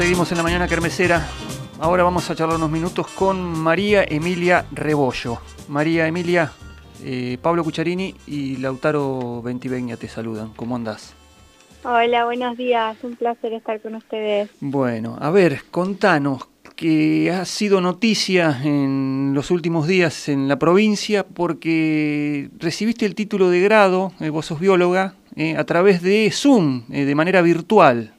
seguimos en la mañana kermesera. Ahora vamos a charlar unos minutos con María Emilia Rebollo. María Emilia, eh, Pablo Cucharini y Lautaro Ventivegna te saludan. ¿Cómo andás? Hola, buenos días. Un placer estar con ustedes. Bueno, a ver, contanos, que ha sido noticia en los últimos días en la provincia porque recibiste el título de grado, eh, vos sos bióloga, eh, a través de Zoom, de manera virtual.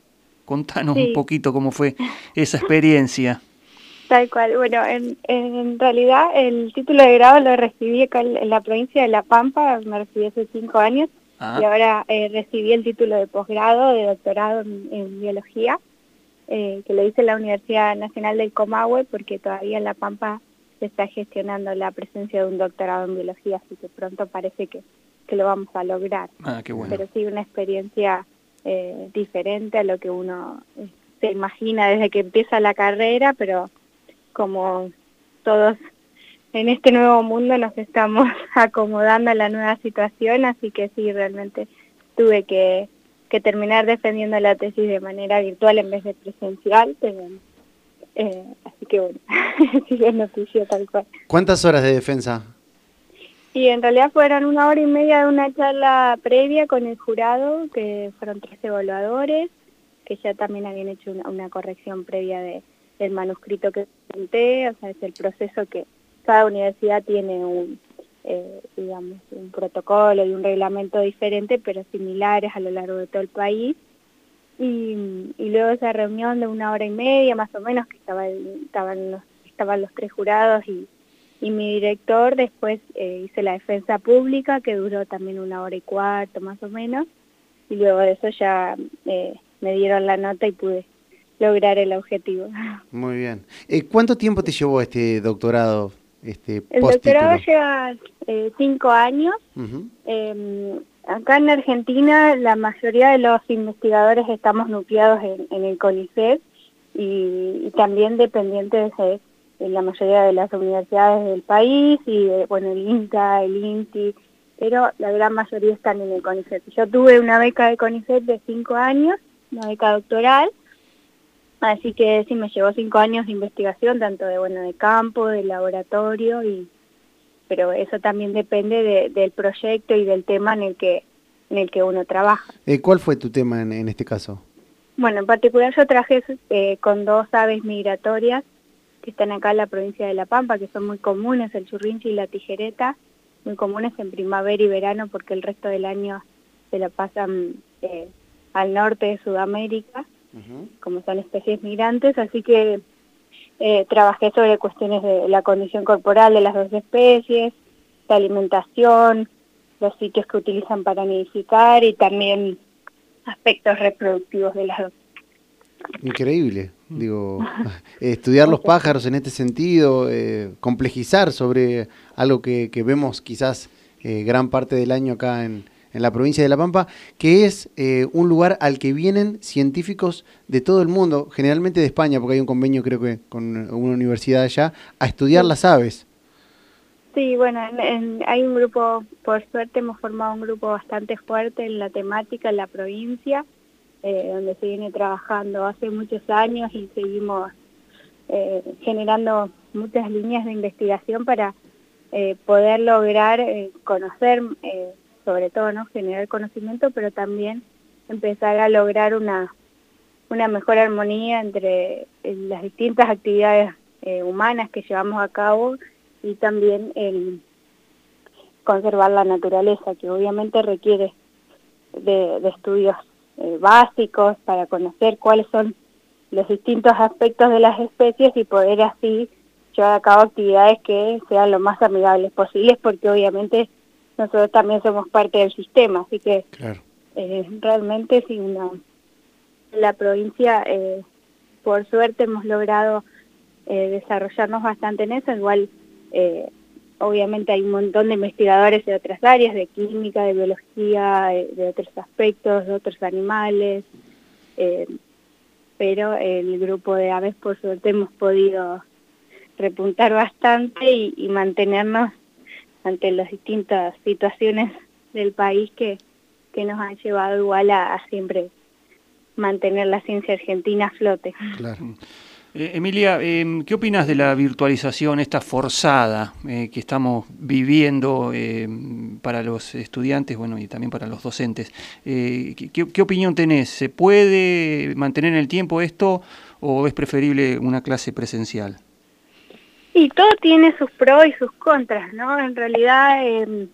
Contanos un poquito cómo fue esa experiencia. Tal cual. Bueno, en, en realidad el título de grado lo recibí acá en la provincia de La Pampa, me recibí hace cinco años, ah. y ahora eh, recibí el título de posgrado, de doctorado en, biología, eh, que lo hice en la Universidad Nacional del Comahue, porque todavía en La Pampa se está gestionando la presencia de un doctorado en biología, así que pronto parece que, que lo vamos a lograr. Ah, qué bueno. Pero sí, una experiencia eh, diferente a lo que uno eh, se imagina desde que empieza la carrera, pero como todos en este nuevo mundo nos estamos acomodando a la nueva situación, así que sí, realmente tuve que, terminar defendiendo la tesis de manera virtual en vez de presencial, pero, eh, así que bueno, sigue noticia tal cual. ¿Cuántas horas de defensa? Y en realidad fueron una hora y media de una charla previa con el jurado, que fueron tres evaluadores, que ya también habían hecho una, corrección previa de, del manuscrito que presenté, o sea, es el proceso que cada universidad tiene un, eh, digamos, un protocolo y un reglamento diferente, pero similares a lo largo de todo el país. Y, luego esa reunión de una hora y media más o menos, que estaba, estaban, los, estaban los tres jurados y y mi director después eh, hice la defensa pública que duró también una hora y cuarto más o menos y luego de eso ya eh, me dieron la nota y pude lograr el objetivo. Muy bien. Eh, ¿Cuánto tiempo te llevó este doctorado? Este el doctorado lleva cinco años. Em, acá en Argentina la mayoría de los investigadores estamos nucleados en, el CONICET y, y también dependientes de en la mayoría de las universidades del país y bueno, el INTA, el INTI, pero la gran mayoría están en el CONICET. Yo tuve una beca de CONICET de cinco años, una beca doctoral, así que sí me llevó cinco años de investigación, tanto de bueno de campo, de laboratorio, y pero eso también depende del proyecto y del tema en el que en el que uno trabaja. Eh, ¿Cuál fue tu tema en, este caso? Bueno, en particular yo traje eh, con dos aves migratorias que están acá en la provincia de La Pampa, que son muy comunes, el churrinchi y la tijereta, muy comunes en primavera y verano porque el resto del año se la pasan eh, al norte de Sudamérica, como son especies migrantes, así que eh, trabajé sobre cuestiones de la condición corporal de las dos especies, la alimentación, los sitios que utilizan para nidificar y también aspectos reproductivos de las dos Increíble, mm. digo, estudiar los pájaros en este sentido, eh, complejizar sobre algo que, vemos quizás eh, gran parte del año acá en, en, la provincia de La Pampa, que es eh, un lugar al que vienen científicos de todo el mundo, generalmente de España, porque hay un convenio creo que con una universidad allá, a estudiar las aves. Sí, bueno, hay un grupo, por suerte hemos formado un grupo bastante fuerte en la temática en la provincia, eh, donde se viene trabajando hace muchos años y seguimos eh, generando muchas líneas de investigación para eh, poder lograr conocer, sobre todo, generar conocimiento, pero también empezar a lograr una, una mejor armonía entre las distintas actividades humanas que llevamos a cabo y también conservar la naturaleza, que obviamente requiere de estudios eh, básicos para conocer cuáles son los distintos aspectos de las especies y poder así llevar a cabo actividades que sean lo más amigables posibles porque obviamente nosotros también somos parte del sistema, así que eh, realmente si una, la provincia eh, por suerte hemos logrado desarrollarnos bastante en eso, igual obviamente hay un montón de investigadores de otras áreas, de química, de biología, de, otros aspectos, de otros animales, eh, pero el grupo de aves por suerte hemos podido repuntar bastante y, mantenernos ante las distintas situaciones del país que, que nos han llevado igual a, siempre mantener la ciencia argentina a flote. Eh, Emilia, em, ¿qué opinas de la virtualización esta forzada eh, que estamos viviendo em, para los estudiantes bueno, y también para los docentes? Eh, ¿qué, opinión tenés? ¿Se puede mantener en el tiempo esto o es preferible una clase presencial? Y todo tiene sus pros y sus contras, ¿no? En realidad em,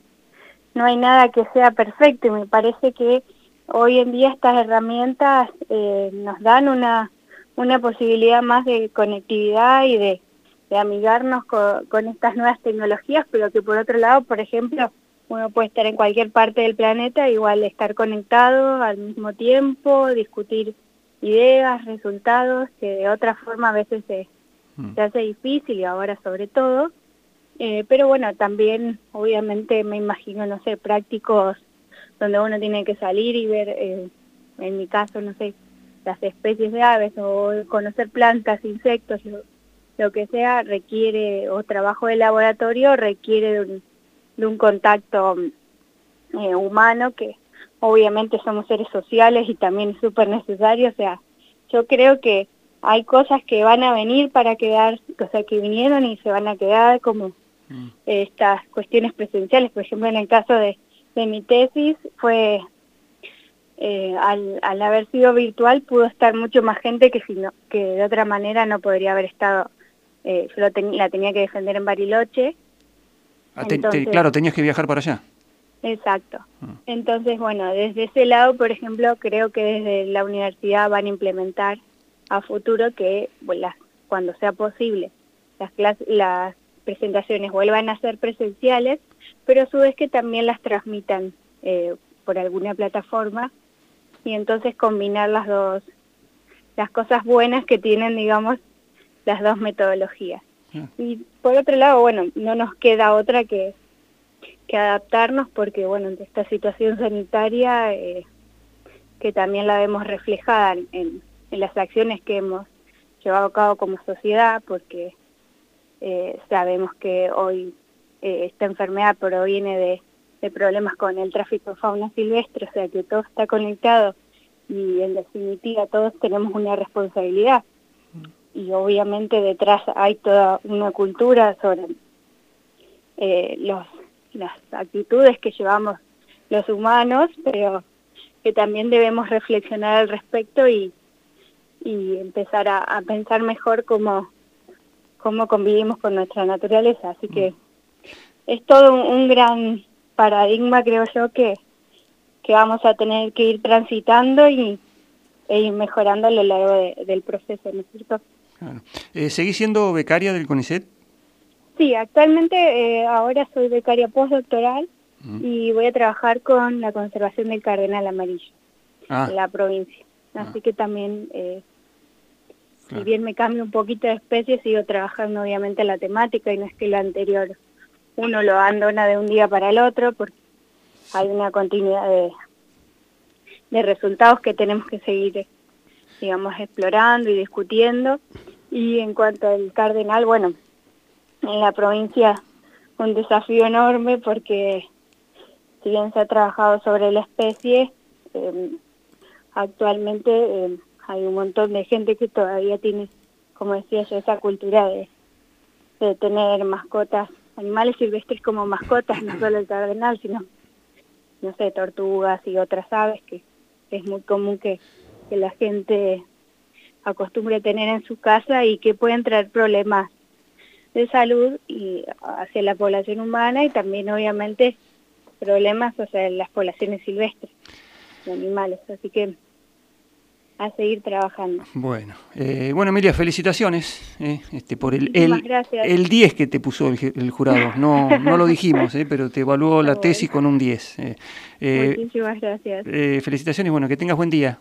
no hay nada que sea perfecto y me parece que hoy en día estas herramientas nos dan una una posibilidad más de conectividad y de, amigarnos con, estas nuevas tecnologías, pero que por otro lado, por ejemplo, uno puede estar en cualquier parte del planeta, igual estar conectado al mismo tiempo, discutir ideas, resultados, que de otra forma a veces se, mm. se hace difícil y ahora sobre todo. Eh, pero bueno, también obviamente me imagino, no sé, prácticos donde uno tiene que salir y ver, eh, en mi caso, no sé, las especies de aves o conocer plantas, insectos, lo, que sea, requiere, o trabajo de laboratorio, requiere de un, contacto eh, humano que obviamente somos seres sociales y también es súper necesario, o sea, yo creo que hay cosas que van a venir para quedar, o sea, que vinieron y se van a quedar como mm. estas cuestiones presenciales, por ejemplo, en el caso de, de mi tesis fue eh, al, al, haber sido virtual pudo estar mucho más gente que, si no, que de otra manera no podría haber estado. Eh, yo la tenía que defender en Bariloche. Ah, claro, tenías que viajar para allá. Exacto. Ah. Entonces, bueno, desde ese lado, por ejemplo, creo que desde la universidad van a implementar a futuro que cuando sea posible las, las presentaciones vuelvan a ser presenciales, pero a su vez que también las transmitan eh, por alguna plataforma y entonces combinar las dos, las cosas buenas que tienen, digamos, las dos metodologías. Ah. Y por otro lado, bueno, no nos queda otra que, que adaptarnos porque, bueno, ante esta situación sanitaria, eh, que también la vemos reflejada en, en, las acciones que hemos llevado a cabo como sociedad, porque eh, sabemos que hoy eh, esta enfermedad proviene de de problemas con el tráfico de fauna silvestre, o sea que todo está conectado y en definitiva todos tenemos una responsabilidad. Y obviamente detrás hay toda una cultura sobre eh, los, las actitudes que llevamos los humanos, pero que también debemos reflexionar al respecto y, y empezar a, pensar mejor cómo, cómo convivimos con nuestra naturaleza. Así que mm. es todo un gran paradigma, creo yo, que, que vamos a tener que ir transitando y, e ir mejorando a lo largo del proceso, ¿no es cierto? Eh, ¿Seguís siendo becaria del CONICET? Sí, actualmente eh, ahora soy becaria postdoctoral y voy a trabajar con la conservación del cardenal amarillo ah. en la provincia. Ah. Así que también, eh, si bien me cambio un poquito de especie, sigo trabajando obviamente en la temática y no es que lo anterior uno lo abandona de un día para el otro porque hay una continuidad de, resultados que tenemos que seguir, digamos, explorando y discutiendo. Y en cuanto al cardenal, bueno, en la provincia un desafío enorme porque si bien se ha trabajado sobre la especie, em, actualmente em, hay un montón de gente que todavía tiene, como decía yo, esa cultura de tener mascotas animales silvestres como mascotas, no solo el cardenal, sino, no sé, tortugas y otras aves que es muy común que, la gente acostumbre a tener en su casa y que pueden traer problemas de salud y hacia la población humana y también obviamente problemas hacia las poblaciones silvestres de animales. Así que a seguir trabajando. Bueno, eh, bueno Emilia, felicitaciones eh, este, por el, el, el, 10 que te puso el, jurado. No, no lo dijimos, eh, pero te evaluó la tesis con un 10. Eh, Muchísimas gracias. felicitaciones bueno, que tengas buen día.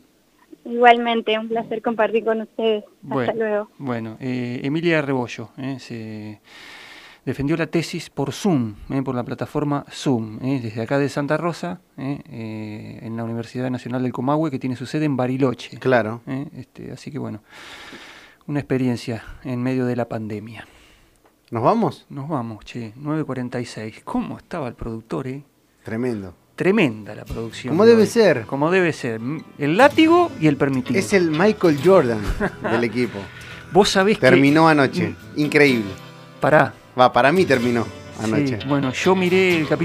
Igualmente, un placer compartir con ustedes. Hasta luego. Bueno, Emilia Rebollo, se defendió la tesis por Zoom, eh, por la plataforma Zoom, eh, desde acá de Santa Rosa, eh, en la Universidad Nacional del Comahue, que tiene su sede en Bariloche. Claro. Este, así que bueno, una experiencia en medio de la pandemia. ¿Nos vamos? Nos vamos, che, 9.46. ¿Cómo estaba el productor, eh? Tremendo. Tremenda la producción. Como debe ser. Como debe ser. El látigo y el permitido. Es el Michael Jordan del equipo. Vos sabés Terminó anoche. Mm. Increíble. Pará, Va, para mí terminó anoche. Sí, bueno, yo miré el capítulo